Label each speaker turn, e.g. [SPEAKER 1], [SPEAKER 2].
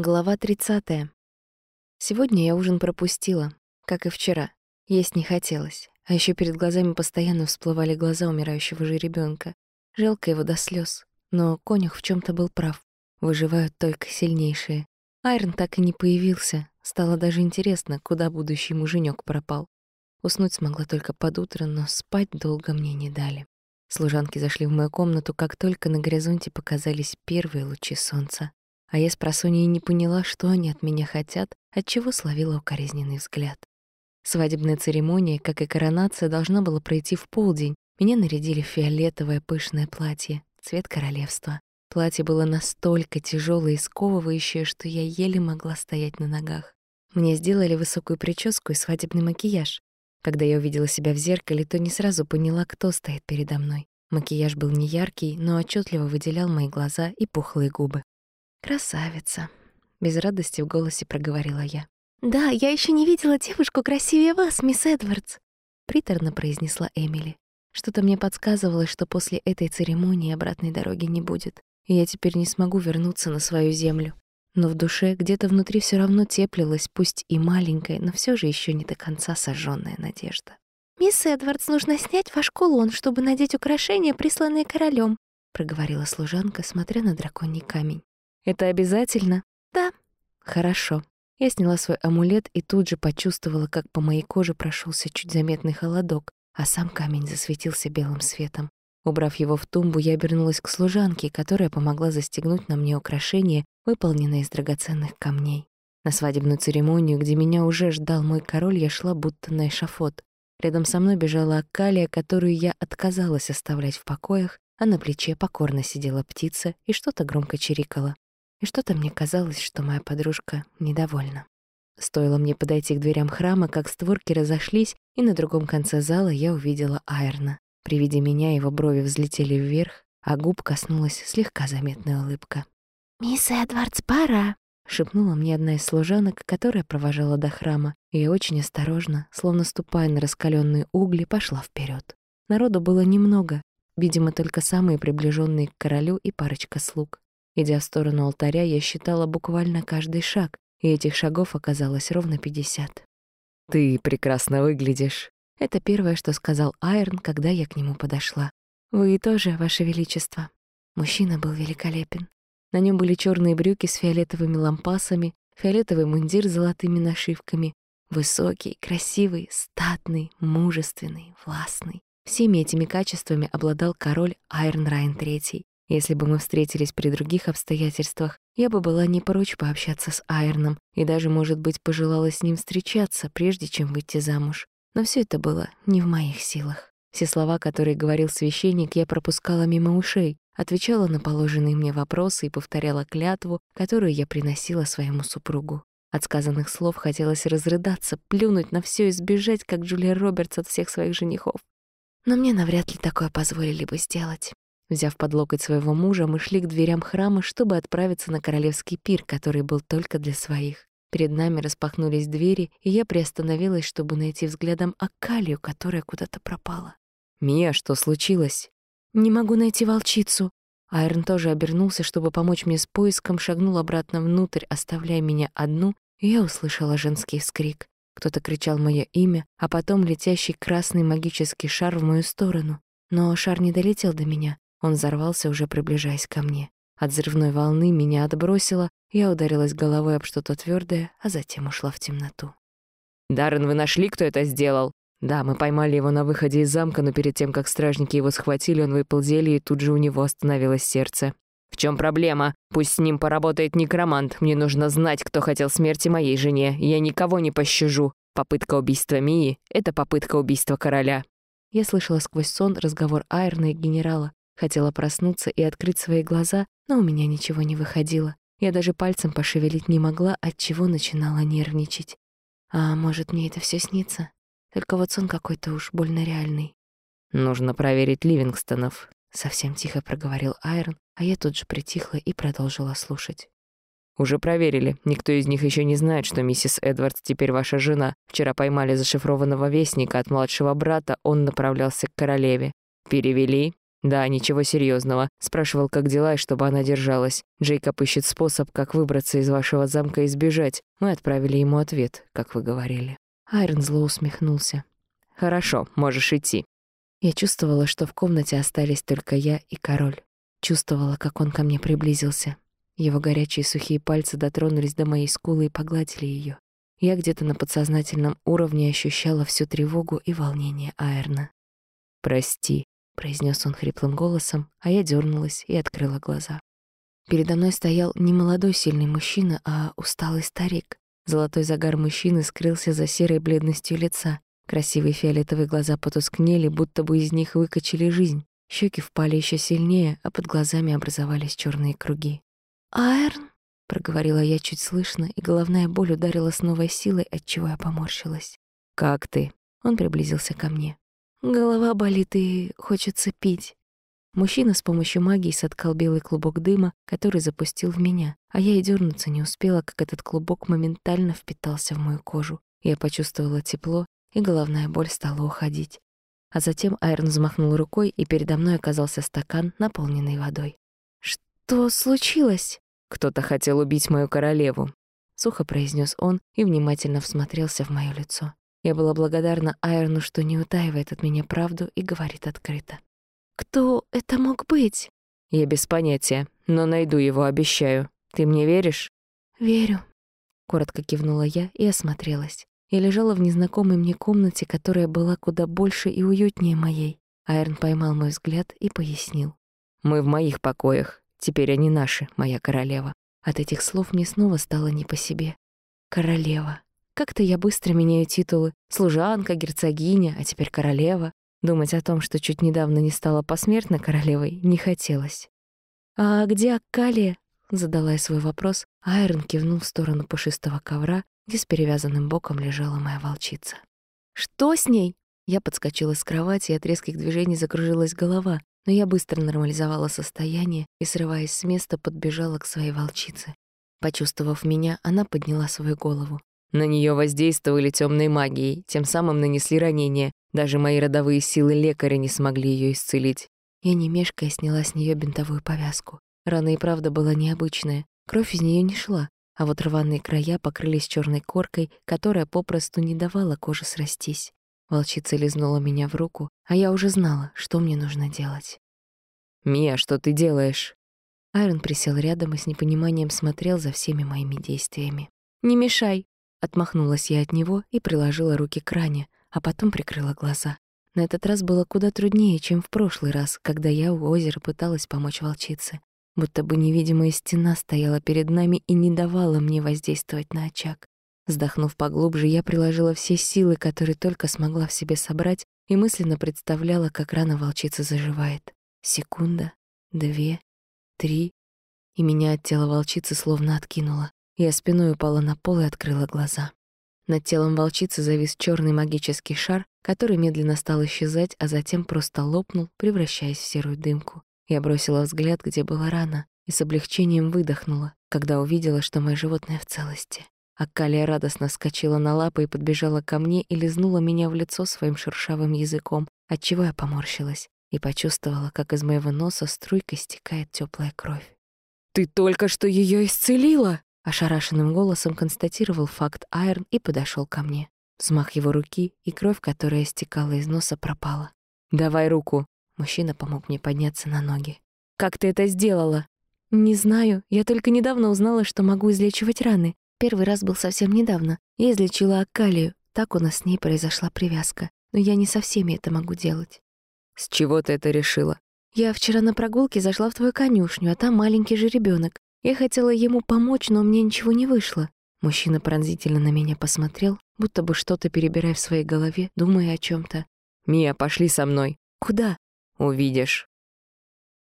[SPEAKER 1] Глава 30. Сегодня я ужин пропустила, как и вчера. Есть не хотелось, а еще перед глазами постоянно всплывали глаза умирающего же ребенка. Жалко его до слез, но конюх в чем то был прав. Выживают только сильнейшие. Айрон так и не появился. Стало даже интересно, куда будущий муженек пропал. Уснуть смогла только под утро, но спать долго мне не дали. Служанки зашли в мою комнату, как только на горизонте показались первые лучи солнца. А я с просонья не поняла, что они от меня хотят, отчего словила укоризненный взгляд. Свадебная церемония, как и коронация, должна была пройти в полдень. Меня нарядили в фиолетовое пышное платье, цвет королевства. Платье было настолько тяжелое и сковывающее, что я еле могла стоять на ногах. Мне сделали высокую прическу и свадебный макияж. Когда я увидела себя в зеркале, то не сразу поняла, кто стоит передо мной. Макияж был не яркий, но отчетливо выделял мои глаза и пухлые губы. «Красавица», — без радости в голосе проговорила я. «Да, я еще не видела девушку красивее вас, мисс Эдвардс», — приторно произнесла Эмили. Что-то мне подсказывало, что после этой церемонии обратной дороги не будет, и я теперь не смогу вернуться на свою землю. Но в душе где-то внутри все равно теплилась, пусть и маленькая, но все же еще не до конца сожженная надежда. «Мисс Эдвардс, нужно снять ваш кулон, чтобы надеть украшения, присланные королем, проговорила служанка, смотря на драконий камень. Это обязательно? Да. Хорошо. Я сняла свой амулет и тут же почувствовала, как по моей коже прошелся чуть заметный холодок, а сам камень засветился белым светом. Убрав его в тумбу, я обернулась к служанке, которая помогла застегнуть на мне украшение, выполненное из драгоценных камней. На свадебную церемонию, где меня уже ждал мой король, я шла будто на эшафот. Рядом со мной бежала Акалия, которую я отказалась оставлять в покоях, а на плече покорно сидела птица и что-то громко чирикала. И что-то мне казалось, что моя подружка недовольна. Стоило мне подойти к дверям храма, как створки разошлись, и на другом конце зала я увидела Айрна. При виде меня его брови взлетели вверх, а губ коснулась слегка заметная улыбка. «Мисс Эдвардс, пора!» — шепнула мне одна из служанок, которая провожала до храма, и я очень осторожно, словно ступая на раскаленные угли, пошла вперед. Народу было немного, видимо, только самые приближенные к королю и парочка слуг. Идя в сторону алтаря, я считала буквально каждый шаг, и этих шагов оказалось ровно пятьдесят.
[SPEAKER 2] «Ты прекрасно выглядишь», —
[SPEAKER 1] это первое, что сказал Айрон, когда я к нему подошла. «Вы тоже, Ваше Величество». Мужчина был великолепен. На нем были черные брюки с фиолетовыми лампасами, фиолетовый мундир с золотыми нашивками, высокий, красивый, статный, мужественный, властный. Всеми этими качествами обладал король Айрон Райн III, если бы мы встретились при других обстоятельствах, я бы была не прочь пообщаться с Айрном и даже, может быть, пожелала с ним встречаться, прежде чем выйти замуж. Но все это было не в моих силах. Все слова, которые говорил священник, я пропускала мимо ушей, отвечала на положенные мне вопросы и повторяла клятву, которую я приносила своему супругу. От сказанных слов хотелось разрыдаться, плюнуть на все и сбежать, как Джулия Робертс от всех своих женихов. Но мне навряд ли такое позволили бы сделать. Взяв под локоть своего мужа, мы шли к дверям храма, чтобы отправиться на королевский пир, который был только для своих. Перед нами распахнулись двери, и я приостановилась, чтобы найти взглядом Акалию, которая куда-то пропала.
[SPEAKER 2] «Мия, что случилось?»
[SPEAKER 1] «Не могу найти волчицу». Айрон тоже обернулся, чтобы помочь мне с поиском, шагнул обратно внутрь, оставляя меня одну, и я услышала женский вскрик. Кто-то кричал мое имя, а потом летящий красный магический шар в мою сторону. Но шар не долетел до меня. Он взорвался, уже приближаясь ко мне. От взрывной волны меня отбросило, я ударилась головой об что-то твердое, а затем ушла в темноту.
[SPEAKER 2] «Даррен, вы нашли, кто это сделал?» «Да, мы поймали его на выходе из замка, но перед тем, как стражники его схватили, он выпил зелье, и тут же у него остановилось сердце». «В чем проблема? Пусть с ним поработает некромант. Мне нужно знать, кто хотел смерти моей жене. Я никого не пощажу. Попытка убийства Мии — это попытка убийства короля».
[SPEAKER 1] Я слышала сквозь сон разговор Айрна и генерала. Хотела проснуться и открыть свои глаза, но у меня ничего не выходило. Я даже пальцем пошевелить не могла, от чего начинала нервничать. А может, мне это все снится? Только вот сон какой-то уж больно реальный.
[SPEAKER 2] «Нужно проверить Ливингстонов», —
[SPEAKER 1] совсем тихо проговорил Айрон, а я тут же притихла и продолжила слушать.
[SPEAKER 2] «Уже проверили. Никто из них еще не знает, что миссис Эдвардс теперь ваша жена. Вчера поймали зашифрованного вестника от младшего брата, он направлялся к королеве. Перевели, «Да, ничего серьезного. Спрашивал, как дела и чтобы она держалась. Джейкоб ищет способ, как выбраться из вашего замка и сбежать. Мы отправили ему ответ, как вы говорили».
[SPEAKER 1] Айрон зло усмехнулся.
[SPEAKER 2] «Хорошо, можешь идти».
[SPEAKER 1] Я чувствовала, что в комнате остались только я и король. Чувствовала, как он ко мне приблизился. Его горячие сухие пальцы дотронулись до моей скулы и погладили ее. Я где-то на подсознательном уровне ощущала всю тревогу и волнение Айрна.
[SPEAKER 2] «Прости», — произнес он хриплым голосом, а я дернулась и открыла глаза.
[SPEAKER 1] Передо мной стоял не молодой сильный мужчина, а усталый старик. Золотой загар мужчины скрылся за серой бледностью лица. Красивые фиолетовые глаза потускнели, будто бы из них выкачали жизнь. Щеки впали еще сильнее, а под глазами образовались черные круги. «Айрн!» — проговорила я чуть слышно, и головная боль ударила с новой силой, отчего я поморщилась.
[SPEAKER 2] «Как ты?»
[SPEAKER 1] Он приблизился ко мне. «Голова болит и хочется пить». Мужчина с помощью магии соткал белый клубок дыма, который запустил в меня, а я и дернуться не успела, как этот клубок моментально впитался в мою кожу. Я почувствовала тепло, и головная боль стала уходить. А затем Айрон взмахнул рукой, и передо мной оказался стакан, наполненный водой. «Что случилось?»
[SPEAKER 2] «Кто-то хотел убить мою королеву», —
[SPEAKER 1] сухо произнес он и внимательно всмотрелся в моё лицо. Я была благодарна Айрону, что не утаивает от меня правду и говорит открыто. «Кто это мог быть?»
[SPEAKER 2] «Я без понятия, но найду его, обещаю. Ты мне веришь?»
[SPEAKER 1] «Верю», — коротко кивнула я и осмотрелась. Я лежала в незнакомой мне комнате, которая была куда больше и уютнее моей. Айрон поймал мой взгляд и пояснил.
[SPEAKER 2] «Мы в моих покоях. Теперь они наши, моя королева».
[SPEAKER 1] От этих слов мне снова стало не по себе. Королева. Как-то я быстро меняю титулы. Служанка, герцогиня, а теперь королева. Думать о том, что чуть недавно не стала посмертно королевой, не хотелось. «А где Аккалия?» — задала я свой вопрос. Айрон кивнул в сторону пушистого ковра, где с перевязанным боком лежала моя волчица. «Что с ней?» Я подскочила с кровати, и от резких движений закружилась голова, но я быстро нормализовала состояние и, срываясь с места, подбежала к своей волчице. Почувствовав меня, она подняла свою голову.
[SPEAKER 2] На нее воздействовали темной магией, тем самым нанесли ранение. Даже мои родовые силы лекаря не смогли ее исцелить.
[SPEAKER 1] Я не мешкая сняла с нее бинтовую повязку. Рана и правда была необычная. Кровь из нее не шла, а вот рваные края покрылись черной коркой, которая попросту не давала коже срастись. Волчица лизнула меня в руку, а я уже знала, что мне нужно делать.
[SPEAKER 2] «Мия, что ты делаешь?»
[SPEAKER 1] Айрон присел рядом и с непониманием смотрел за всеми моими действиями. «Не мешай!» Отмахнулась я от него и приложила руки к ране, а потом прикрыла глаза. На этот раз было куда труднее, чем в прошлый раз, когда я у озера пыталась помочь волчице. Будто бы невидимая стена стояла перед нами и не давала мне воздействовать на очаг. Вздохнув поглубже, я приложила все силы, которые только смогла в себе собрать, и мысленно представляла, как рана волчицы заживает. Секунда, две, три, и меня от тела волчицы словно откинуло. Я спиной упала на пол и открыла глаза. Над телом волчицы завис черный магический шар, который медленно стал исчезать, а затем просто лопнул, превращаясь в серую дымку. Я бросила взгляд, где была рана, и с облегчением выдохнула, когда увидела, что мое животное в целости. Акалия радостно вскочила на лапы и подбежала ко мне и лизнула меня в лицо своим шершавым языком, отчего я поморщилась и почувствовала, как из моего носа струйкой стекает теплая кровь.
[SPEAKER 2] «Ты только что ее исцелила!»
[SPEAKER 1] Ошарашенным голосом констатировал факт Айрон и подошел ко мне. Взмах его руки, и кровь, которая стекала из носа, пропала.
[SPEAKER 2] «Давай руку!»
[SPEAKER 1] Мужчина помог мне подняться на ноги.
[SPEAKER 2] «Как ты это сделала?»
[SPEAKER 1] «Не знаю. Я только недавно узнала, что могу излечивать раны. Первый раз был совсем недавно. Я излечила Акалию. Так у нас с ней произошла привязка. Но я не со всеми это могу делать.
[SPEAKER 2] С чего ты это решила?
[SPEAKER 1] Я вчера на прогулке зашла в твою конюшню, а там маленький же ребенок. Я хотела ему помочь, но мне ничего не вышло. Мужчина пронзительно на меня посмотрел, будто бы что-то перебирая в своей голове, думая о чем то
[SPEAKER 2] «Мия, пошли со мной».
[SPEAKER 1] «Куда?»
[SPEAKER 2] «Увидишь».